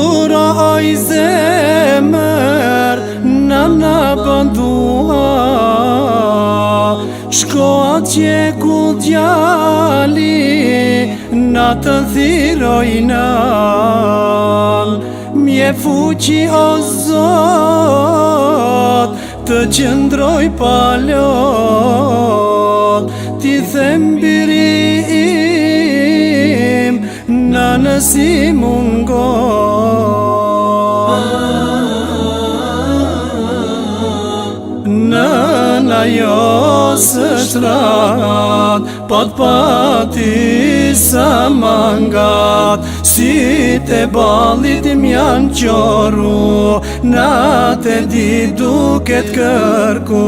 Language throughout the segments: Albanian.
dhura oj zemër Në në bëndua Shko atje ku djali Në të thiroj në Mje fuqi o zot Të qëndroj palot Ti thembiri Na nësi mungo Na na jo së shtrat, Pat pati sa mangat, Si të balit im janë qoru, Na të di duket kërku,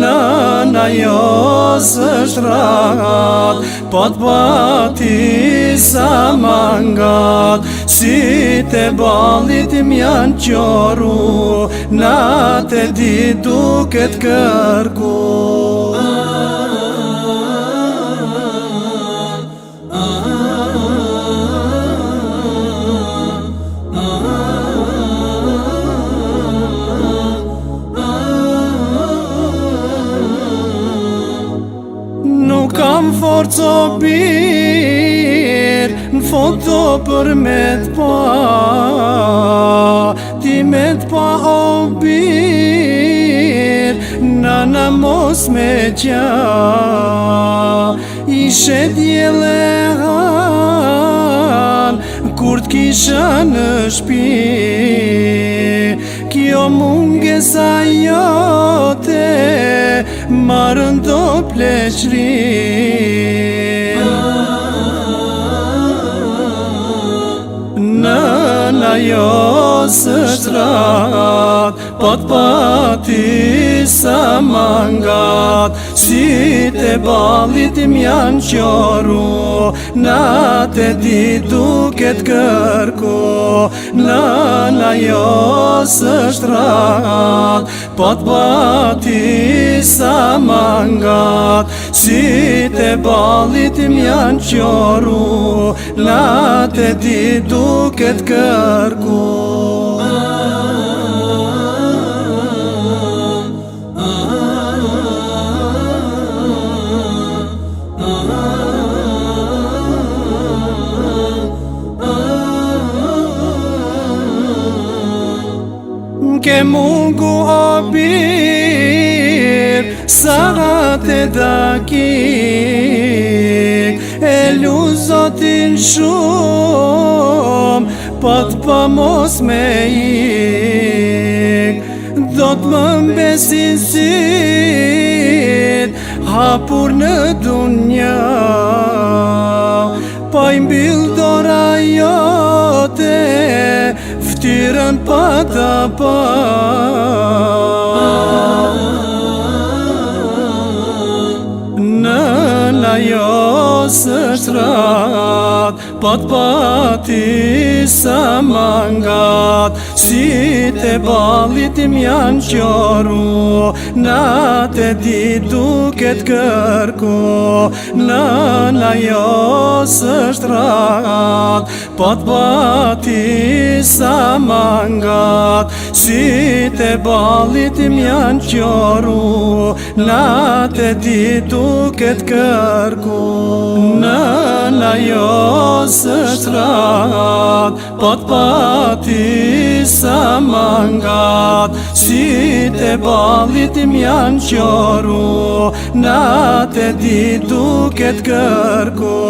Na na jo së shtrat, Pat pati sa mangat, Si të balit im janë qoru, Na të di duket kërku, Na të di duke të kërku Nuk kam forë të birë Në fokë të përmet parë me qa Ishe djele han Kur t'kisha në shpi Kjo munge sa jote Marën do pleqri Në na jo së shtra pat pati sa mangat Si te balit mjan qoru Na te ditu ket kërku Na na jo së shtrat Pat pati sa mangat Si te balit mjan qoru Na te ditu ket kërku mungu obir Sarat e dakik E luzotin shumë Pat pa mos me ik Do të më mbesin sit Hapur në dunja Pa po i mbil dora jo ran pa pa pa së shtrat Pat pati sa mangat Si të balit im janë qëru Na të ditu duket kërku Në na jo së shtrat Pat pati sa mangat Si të balit im janë qëru na të ditu duket kërku Oh Në lajo së shtrat, po të pati sa mangat, si të baldhitim janë qëru, na të ditu ketë kërku.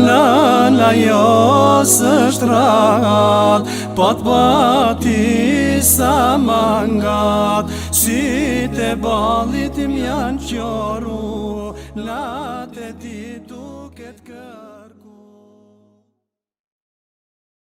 Në lajo së shtrat, po të pati sa mangat, si të baldhitim janë qëru, na të ditu kërku dhe ti e tuket kërë.